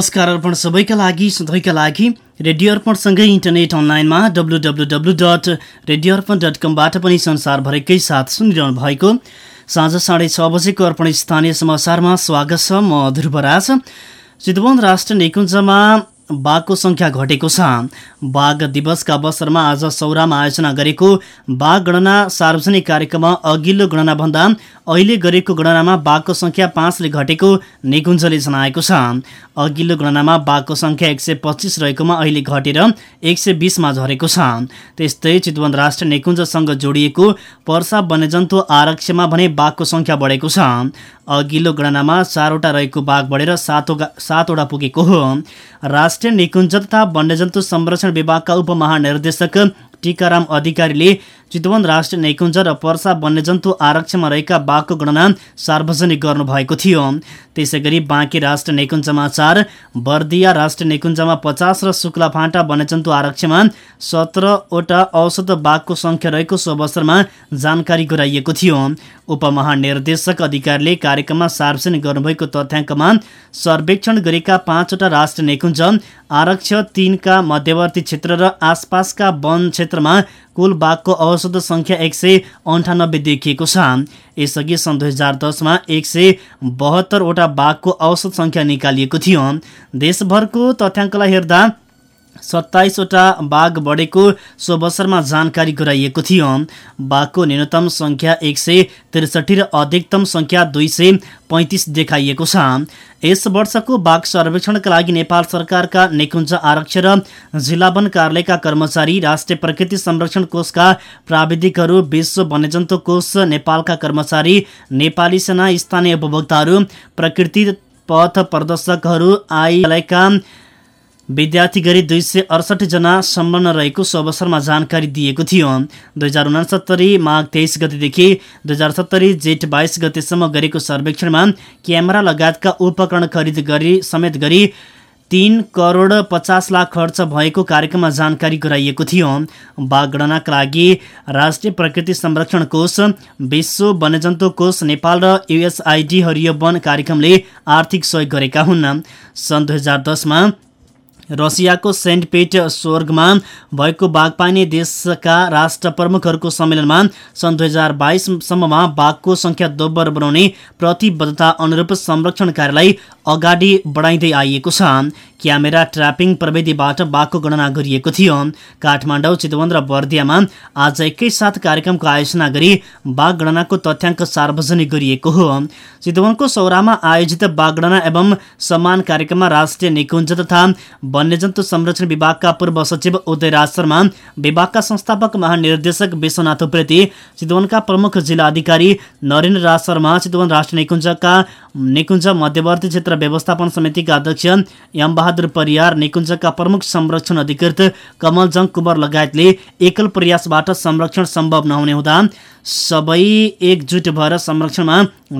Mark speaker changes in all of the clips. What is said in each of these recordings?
Speaker 1: नमस्कार अर्पण सबैका लागि सधैँका लागि रेडियो अर्पणसँगै इन्टरनेट अनलाइनमा W W W dot radio Arpan dot कमबाट पनि संसारभरिकै साथ सुनिरहनु भएको साँझ साढे छ बजेको अर्पण स्थानीय समाचारमा स्वागत छ म ध्रुवराज चितवन राष्ट्र निकुञ्जमा बाघको सङ्ख्या घटेको छ। बाघ दिवसका अवसरमा आज सौरामा आयोजना गरेको बाघ गणना सार्वजनिक कार्यक्रममा अघिल्लो गणनाभन्दा अहिले गरेको गणनामा बाघको सङ्ख्या पाँचले घटेको निकुञ्जले जनाएको छ। अघिल्लो गणनामा बाघको सङ्ख्या एक रहेकोमा अहिले घटेर एक सय बिसमा झरेको छ। त्यस्तै चितवन राष्ट्र निकुञ्जसँग जोडिएको पर्सा वन्यजन्तु आरक्षमा भने बाघको सङ्ख्या बढेको छ। अघिल्लो गणनामा चारवटा रहेको बाघ बढेर सातवटा सातवटा पुगेको हो। राष्ट्रिय निकुञ्ज तथा वन्यजन्तु संरक्षण विभागका उपमहानिर्देशक टीकाराम अधिकारीले चितवन राष्ट्रिय निकुञ्ज र पर्सा वन्यजन्तु आरक्षमा रहेका बाघको गणना सार्वजनिक गर्नुभएको थियो। त्यसै गरी बाँकी राष्ट्रिय निकुञ्जमा चार बर्दिया राष्ट्रिय निकुञ्जमा पचास र शुक्ला फाँटा वन्यजन्तु आरक्षमा सत्रवटा औसत बाघको सङ्ख्या रहेको सो अवसरमा जानकारी गराइएको थियो। उपमहानिर्देशक अधिकारीले कार्यक्रममा सार्वजनिक गर्नुभएको तथ्याङ्कमा सर्वेक्षण गरेका पाँचवटा राष्ट्रिय निकुञ्ज आरक्ष तिनका मध्यवर्ती क्षेत्र र आसपासका वन क्षेत्रमा कुल बाघको औसत सङ्ख्या एक सय अन्ठानब्बे देखिएको छ। यसअघि सन् दुई हजार दसमा एक सय बहत्तरवटा बाघको औसत सङ्ख्या निकालिएको थियो। देशभरको तथ्याङ्कलाई हेर्दा सत्ताइसवटा बाघ बढेको सो अवसरमा जानकारी गराइएको थियो। बाघको न्यूनतम सङ्ख्या एक सय त्रिसठी र अधिकतम सङ्ख्या दुई सय पैँतिस देखाइएको छ। यस वर्षको बाघ सर्वेक्षणका लागि नेपाल सरकारका निकुञ्ज आरक्ष र जिल्ला वन कार्यालयका कर्मचारी राष्ट्रिय प्रकृति संरक्षण कोषका प्राविधिकहरू विश्व वन्यजन्तु कोष नेपालका कर्मचारी नेपाली सेना स्थानीय उपभोक्ताहरू प्रकृति पथ प्रदर्शकहरू आइका विद्यार्थी गरी दुई सय अडसठीजना संलग्न रहेको सो अवसरमा जानकारी दिएको थियो। दुई हजार उनासत्तरी माघ तेइस गतेदेखि दुई हजार सत्तरी जेठ बाइस गतेसम्म गरेको सर्वेक्षणमा क्यामेरा लगायतका उपकरण खरिद गरी समेत गरी तीन करोड पचास लाख खर्च भएको कार्यक्रममा जानकारी गराइएको थियो। बाघ गणनाका लागि राष्ट्रिय प्रकृति संरक्षण कोष विश्व वन्यजन्तु कोष नेपाल र युएसआइडी हरियो वन कार्यक्रमले आर्थिक सहयोग गरेका हुन्। सन् दुई हजार दसमा रसियाको सेन्ट पेटर्सबर्गमा भएको बाघ पाइने देशका राष्ट्र प्रमुखहरूको सम्मेलनमा सन् दुई हजार बाइससम्ममा बाघको सङ्ख्या दोब्बर बनाउने प्रतिबद्धता अनुरूप संरक्षण कार्यलाई अगाडि बढाइँदै आइएको छ। क्यामेरा ट्र्यापिङ प्रविधिबाट बाघको गणना गरिएको थियो। काठमाडौँ चितवन र बर्दियामा आज एकैसाथ कार्यक्रमको आयोजना गरी बाघ गणनाको तथ्याङ्क सार्वजनिक गरिएको हो। चितवनको सौरामा आयोजित बाघ गणना एवं सम्मान कार्यक्रममा राष्ट्रिय निकुञ्ज तथा वन्यजन्तु संरक्षण विभागका पूर्व सचिव उदयराज शर्मा विभागका संस्थापक महानिर्देशक विश्वनाथ उप्रेती चितवनका प्रमुख जिल्ला अधिकारी नरेन्द्र राज शर्मा चितवन राष्ट्रिय निकुञ्जका निकुञ्ज मध्यवर्ती क्षेत्र व्यवस्थापन समितिका अध्यक्ष यमबहादुर परियार निकुञ्जका प्रमुख संरक्षण अधिकृत कमलजङ कुबर लगायतले एकल प्रयासबाट संरक्षण सम्भव नहुने हुँदा सबै एकजुट भएर संरक्षणमा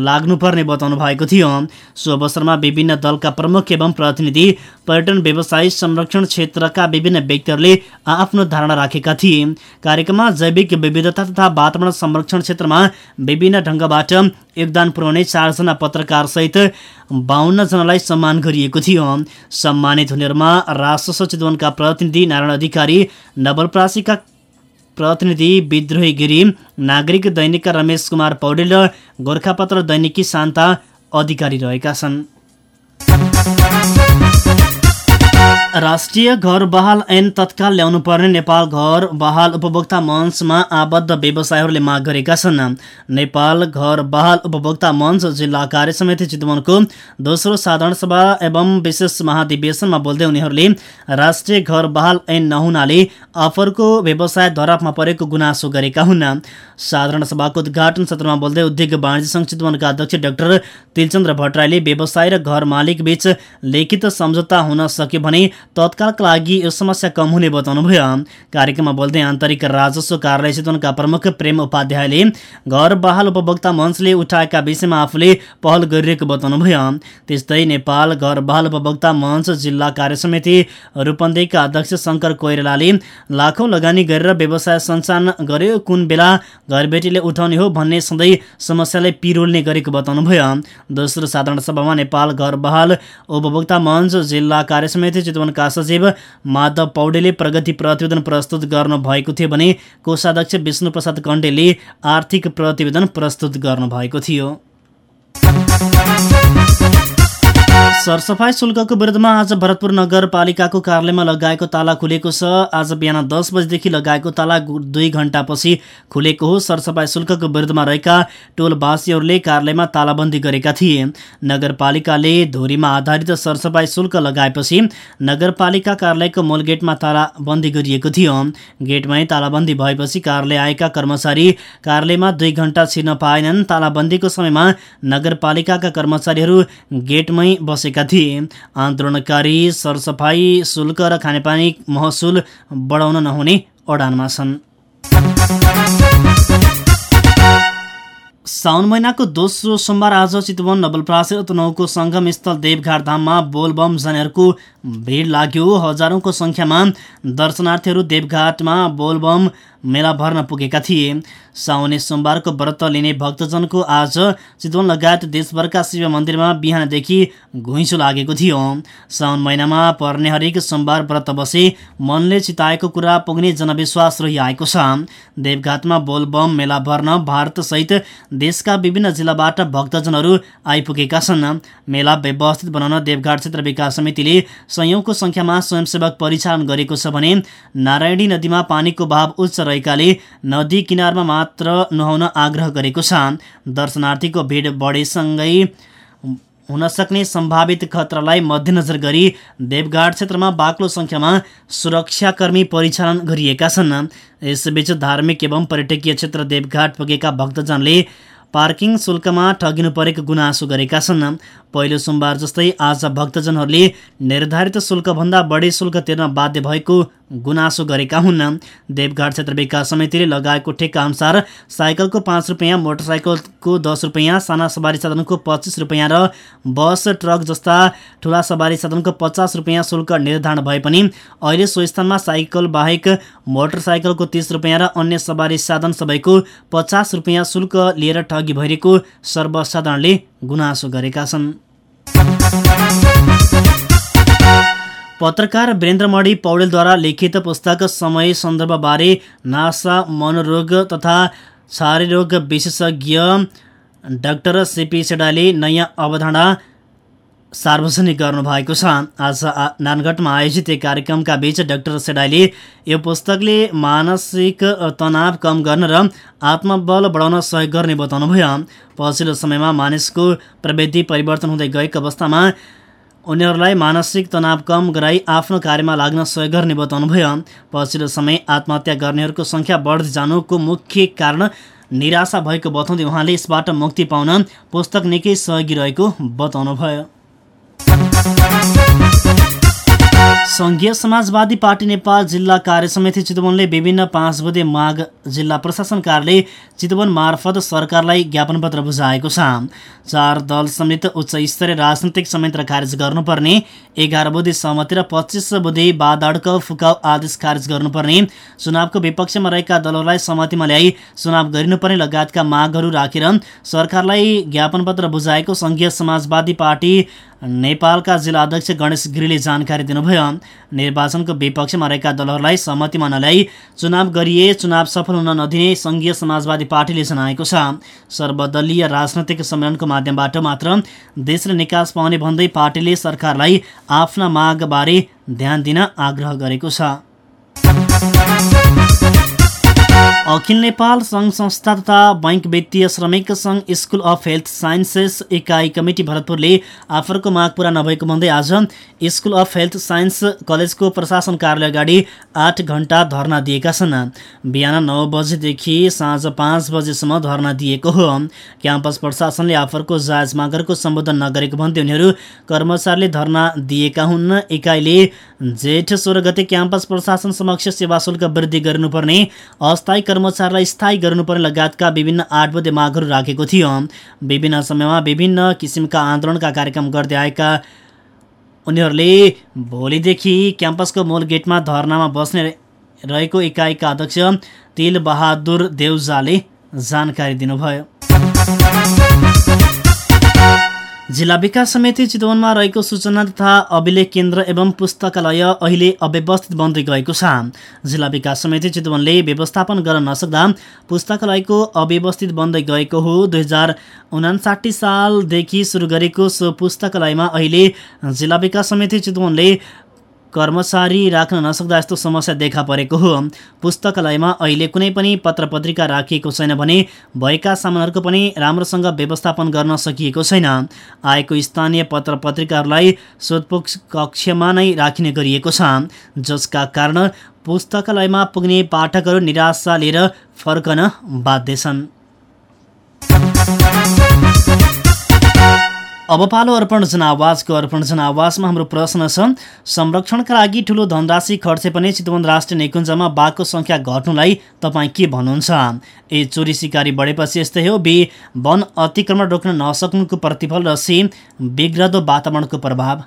Speaker 1: लाग्नुपर्ने बताउनु भएको थियो। सो अवसरमा विभिन्न दलका प्रमुख एवं प्रतिनिधि पर्यटन व्यवसायी संरक्षण क्षेत्रका विभिन्न व्यक्तिहरूले आफ्नो धारणा राखेका थिए। कार्यक्रममा जैविक विविधता तथा वातावरण संरक्षण क्षेत्रमा विभिन्न ढङ्गबाट योगदान पुर्याउने चारजना पत्रकार सहित बाहन्नजनालाई सम्मान गरिएको थियो। सम्मानित हुनेहरूमा राष्ट्र चितवनका प्रतिनिधि नारायण अधिकारी नवलप्रासीका प्रतिनिधि विद्रोही गिरी नागरिक दैनिकका रमेश कुमार पौडेल र गोर्खापत्र दैनिकी शान्ता अधिकारी रहेका छन्। राष्ट्रिय घर बहाल ऐन तत्काल ल्याउनु पर्ने नेपाल घर बहाल उपभोक्ता मञ्चमा आबद्ध व्यवसायहरूले माग गरेका छन्। नेपाल घर बहाल उपभोक्ता मञ्च जिल्ला कार्य समिति चितवनको दोस्रो साधारण सभा एवं विशेष महाधिवेशनमा बोल्दै उनीहरूले राष्ट्रिय घर बहाल ऐन नहुनाले अफरको व्यवसाय धरापमा परेको गुनासो गरेका हुन्। साधारण सभाको उद्घाटन सत्रमा बोल्दै उद्योग वाणिज्य सङ्घ चितवनका अध्यक्ष डाक्टर तिलचन्द्र भट्टराईले व्यवसाय र घर मालिक बीच लिखित सम्झौता हुन सक्यो भने तत्कालका लागि यो समस्या कम हुने बताउनुभयो। कार्यक्रममा बोल्दै आन्तरिक राजस्व कार्यालय चितवनका प्रमुख प्रेम उपाध्यायले घर बहाल उपभोक्ता मञ्चले उठाएका विषयमा आफूले पहल गरिरहेको बताउनुभयो। त्यस्तै नेपाल घर बहाल उपभोक्ता मञ्च जिल्ला कार्य समिति रूपन्देहीका अध्यक्ष शङ्कर कोइरालाले लाखौँ लगानी गरेर व्यवसाय सञ्चालन गर्यो। कुन बेला घरबेटीले उठाउने हो भन्ने सधैँ समस्यालाई पिरोल्ने गरेको बताउनुभयो। दोस्रो साधारण सभामा नेपाल घर बहाल उपभोक्ता मञ्च जिल्ला कार्य समिति चितवन सङ्गठनका सचिव माधव पौडेले प्रगति प्रतिवेदन प्रस्तुत गर्नु भएको थियो भने कोषाध्यक्ष विष्णुप्रसाद कण्डेले आर्थिक प्रतिवेदन प्रस्तुत गर्नुभएको थियो। सरसफाई शुल्कको विरुद्धमा आज भरतपुर नगरपालिकाको कार्यालयमा लगाएको ताला खुलेको छ। आज बिहान दस बजीदेखि लगाएको ताला दुई घण्टापछि खुलेको हो। सरसफाई शुल्कको विरुद्धमा रहेका टोलवासीहरूले कार्यालयमा तालाबन्दी गरेका थिए। नगरपालिकाले धुरीमा आधारित सरसफाई शुल्क लगाएपछि नगरपालिका कार्यालयको मूल गेटमा तालाबन्दी गरिएको थियो। गेटमै तालाबन्दी भएपछि कार्यालय आएका कर्मचारी कार्यालयमा दुई घण्टा छिर्न पाएनन्। तालाबन्दीको समयमा नगरपालिकाका कर्मचारीहरू गेटमै बसे बसेका थिए आन्दोलनकारी सरसफाई शुल्क र खानेपानी महसुल बढाउन नहुने अडानमा छन्। साउन महिनाको दोस्रो सोमबार आज चितवन नवलप्रासी तनहुको सङ्गम स्थल देवघाट धाममा बोलबम जानेहरूको भिड लाग्यो हजारौँको सङ्ख्यामा। दर्शनार्थीहरू देवघाटमा बोलबम मेला भर्न पुगेका थिए। साउने सोमबारको व्रत लिने भक्तजनको आज चितवन लगायत देशभरका शिव मन्दिरमा बिहानदेखि घुइँचो लागेको थियो। साउन महिनामा पर्ने हरेक सोमबार व्रत बसे मनले चिताएको कुरा पुग्ने जनविश्वास रहिआएको छ। देवघाटमा बोलबम मेला भर्न भारतसहित देशका विभिन्न जिल्लाबाट भक्तजनहरू आइपुगेका छन्। मेला व्यवस्थित बनाउन देवघाट क्षेत्र विकास समितिले सयौंको सङ्ख्यामा स्वयंसेवक परिचालन गरेको छ भने नारायणी नदीमा पानीको भाव उच्च रहेकाले नदी किनारमा मात्र नुहाउन आग्रह गरेको छ। दर्शनार्थीको भिड बढेसँगै हुन सक्ने सम्भावित खतरालाई मध्यनजर गरी देवघाट क्षेत्रमा बाक्लो सङ्ख्यामा सुरक्षाकर्मी परिचालन गरिएका छन्। यसबीच धार्मिक एवं पर्यटकीय क्षेत्र देवघाट पुगेका भक्तजनले पार्किङ शुल्कमा ठगिनु परेको गुनासो गरेका छन्। पहिलो सोमबार जस्तै आज भक्तजनहरूले निर्धारित शुल्कभन्दा बढी शुल्क तिर्न बाध्य भएको गुनासो गरेका हुन्। देवघाट क्षेत्र विकास समितिले लगाएको ठेक्का अनुसार साइकलको पाँच रुपियाँ मोटरसाइकलको दस रुपियाँ साना सवारी साधनको पच्चिस रुपियाँ र बस ट्रक जस्ता ठुला सवारी साधनको पचास रुपियाँ शुल्क निर्धारण भए पनि अहिले सो स्थानमा साइकल बाहेक मोटरसाइकलको तिस रुपियाँ र अन्य सवारी साधन सबैको पचास रुपियाँ शुल्क लिएर ठगी भइरहेको सर्वसाधारणले गुनासो गरेका छन्। पत्रकार वीरेन्द्रमणि पौडेलद्वारा लिखित पुस्तक समय सन्दर्भबारे नासा मनोरोग तथा क्षारीरोग विशेषज्ञ डाक्टर सिपी सेडाले नयाँ अवधारणा सार्वजनिक गर्नुभएको छ। आज नानगढमा आयोजित एक कार्यक्रमका बीच डाक्टर सेडाईले यो पुस्तकले मानसिक तनाव कम गर्न र आत्मबल बढाउन सहयोग गर्ने बताउनुभयो। पछिल्लो समयमा मानिसको प्रवृत्ति परिवर्तन हुँदै गएको अवस्थामा उनीहरूलाई मानसिक तनाव कम गराई आफ्नो कार्यमा लाग्न सहयोग गर्ने बताउनुभयो। पछिल्लो समय आत्महत्या गर्नेहरूको सङ्ख्या बढ्दै जानुको मुख्य कारण निराशा भएको बताउँदै उहाँले यसबाट मुक्ति पाउन पुस्तक निकै सहयोगी रहेको बताउनुभयो। ¡Suscríbete al canal! सङ्घीय समाजवादी पार्टी नेपाल जिल्ला कार्य समिति चितवनले विभिन्न पाँच बुधे माग जिल्ला प्रशासन कार्यालय चितवन मार्फत सरकारलाई ज्ञापन पत्र बुझाएको छ। चार दल समेत उच्च स्तरीय राजनैतिक संयन्त्र खारेज गर्नुपर्ने एघार बुधे सहमति र पच्चिस बुधे बादडक फुकाउ आदेश खारेज गर्नुपर्ने चुनावको विपक्षमा रहेका दलहरूलाई सहमतिमा ल्याई चुनाव गरिनुपर्ने लगायतका मागहरू राखेर सरकारलाई ज्ञापन पत्र बुझाएको सङ्घीय समाजवादी पार्टी नेपालका जिल्ला अध्यक्ष गणेश गिरीले जानकारी दिनुभयो। निर्वाचनको विपक्षमा रहेका दलहरूलाई सहमतिमा नल्याई चुनाव गरिए चुनाव सफल हुन नदिने संघीय समाजवादी पार्टीले जनाएको छ। सर्वदलीय राजनैतिक सम्मेलनको माध्यमबाट मात्र देशले निकास पाउने भन्दै पार्टीले सरकारलाई आफ्ना मागबारे ध्यान दिन आग्रह गरेको छ। अखिल नेपाल सङ्घ संस्था तथा बैङ्क वित्तीय श्रमिक सङ्घ स्कुल अफ हेल्थ साइन्सेस इकाइ कमिटी भरतपुरले आफरको माग पूरा नभएको भन्दै आज स्कुल अफ हेल्थ साइन्स कलेजको प्रशासन कार्यालय अगाडि आठ घण्टा धर्ना दिएका छन्। बिहान नौ बजेदेखि साँझ पाँच बजेसम्म धर्ना दिएको हो। क्याम्पस प्रशासनले आफरको जायज मागहरूको सम्बोधन नगरेको भन्दै उनीहरू कर्मचारीले धर्ना दिएका हुन्। इकाइले जेठ सोह्र गते क्याम्पस प्रशासन समक्ष सेवा शुल्क वृद्धि गर्नुपर्ने अस्थायी कर्मचारीलाई स्थायी गर्नुपर्ने लगायतका विभिन्न आठ बजे मागहरू राखेको थियो। विभिन्न समयमा विभिन्न किसिमका आन्दोलनका कार्यक्रम गर्दै आएका उनीहरूले भोलिदेखि क्याम्पसको मूल गेटमा धर्नामा बस्ने रहेको इकाइका अध्यक्ष तिल बहादुर देउजाले जानकारी दिनुभयो। जिल्ला विकास समिति चितवनमा रहेको सूचना तथा अभिलेख केन्द्र एवं पुस्तकालय अहिले अव्यवस्थित बन्दै गएको छ। जिल्ला विकास समिति चितवनले व्यवस्थापन गर्न नसक्दा पुस्तकालयको अव्यवस्थित बन्दै गएको हो। दुई हजार उनासाठी सालदेखि सुरु गरेको सो पुस्तकालयमा अहिले जिल्ला विकास समिति चितवनले कर्मचारी राख्न नसक्दा यस्तो समस्या देखा परेको हो। पुस्तकालयमा अहिले कुनै पनि पत्र पत्रिका राखिएको छैन भने भएका सामानहरूको पनि राम्रोसँग व्यवस्थापन गर्न सकिएको छैन। आएको स्थानीय पत्र पत्रिकाहरूलाई सोधपुछ कक्षमा नै राखिने गरिएको छ। जसका कारण पुस्तकालयमा पुग्ने पाठकहरू निराशा लिएर फर्कन बाध्य छन्। अब पालो अर्पण जनावाजको अर्पण जनावाजमा हाम्रो प्रश्न छ संरक्षणका लागि ठुलो धनराशि खर्चे पनि चितवन राष्ट्रिय निकुञ्जमा बाघको सङ्ख्या घट्नुलाई तपाईँ के भन्नुहुन्छ? ए चोरी सिकारी बढेपछि यस्तै हो। बी वन अतिक्रमण रोक्न नसक्नुको प्रतिफल र सी बिग्रदो वातावरणको प्रभाव।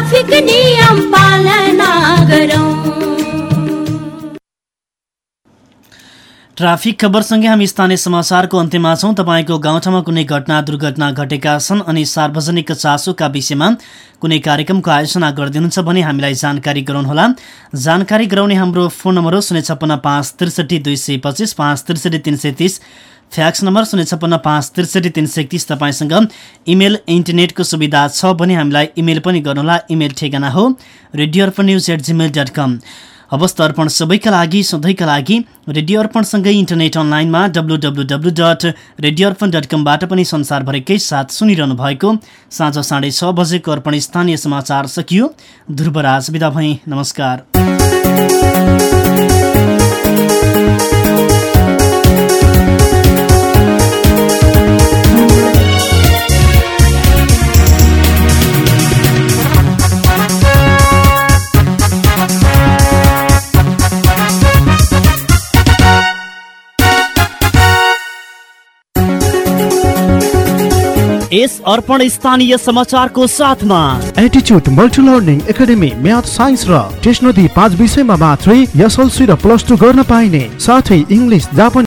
Speaker 1: नियम पालना गरौँ ट्राफिक खबरसँगै हामी स्थानीय समाचारको अन्त्यमा छौँ। तपाईँको गाउँठाउँमा कुनै घटना दुर्घटना घटेका छन् अनि सार्वजनिक चासोका विषयमा कुनै कार्यक्रमको आयोजना गरिदिनुहुन्छ भने हामीलाई जानकारी गराउनुहोला। जानकारी गराउने हाम्रो फोन नम्बर हो शून्य छप्पन्न पाँच त्रिसठी दुई सय पच्चिस पाँच त्रिसठी तिन सय तिस फ्याक्स नम्बर शून्य छप्पन्न पाँच त्रिसठी तिन सय एकतिस तपाईँसँग इमेल इन्टरनेटको सुविधा छ भने हामीलाई इमेल पनि गर्नुहोला। इमेल ठेगाना हो radio Arpan news at gmail dot com हवस् अर्पण सबैका लागि सधैँका लागि रेडियो अर्पणसँगै इन्टरनेट अनलाइनमा W W W dot radio Arpan dot कमबाट पनि संसारभरिकै साथ सुनिरहनु भएको साँझ साढे छ बजेको अर्पण स्थानीय समाचार सकियो। ध्रुवराज विदा भई। नमस्कार। यस अर्पण स्थानीय समाचारको साथमा।
Speaker 2: एटिच्युड multi learning academy math science र टेक्नोलोजी पाँच विषयमा मात्रै एसएलसी र प्लस टू गर्न पाइने। साथै इङ्ग्लिस जापानी